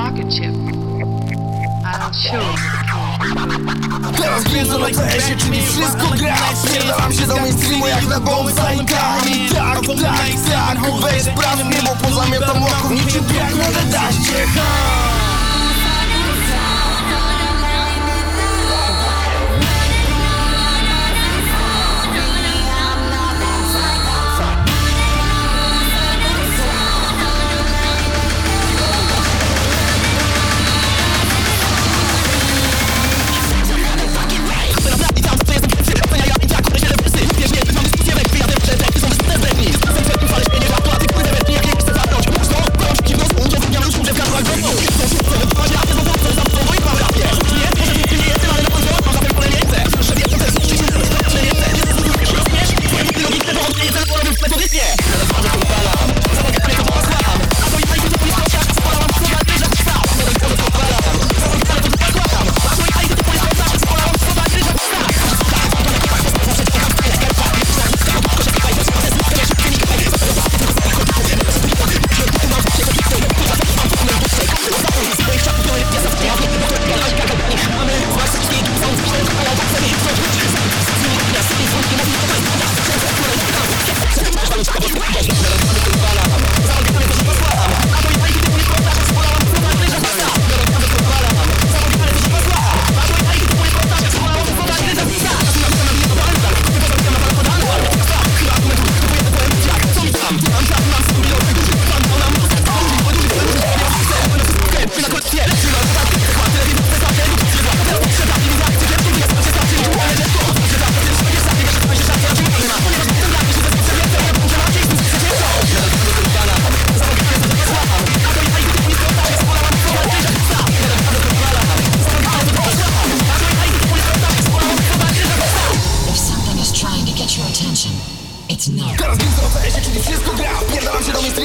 rocket ship. I'll show you. Teraz wiedzą na CS-ie, czyli wszystko gra Spierdalam się do mainstreamu jak na bonsajka I tak, tak, tak, weź praw niebo Pozamiatam łaków niczym piach, może dać cię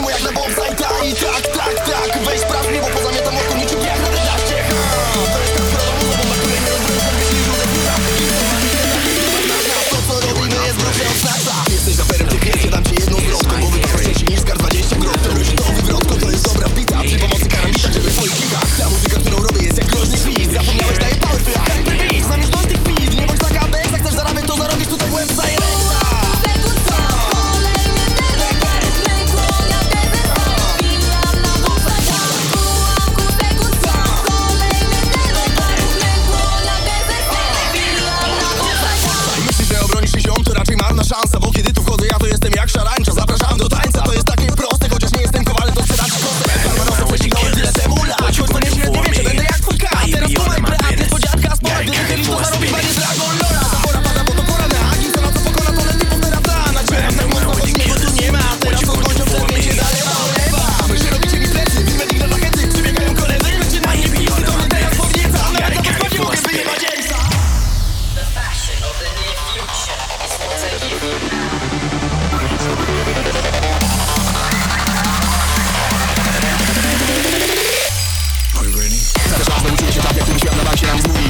wake the bobs like I Can't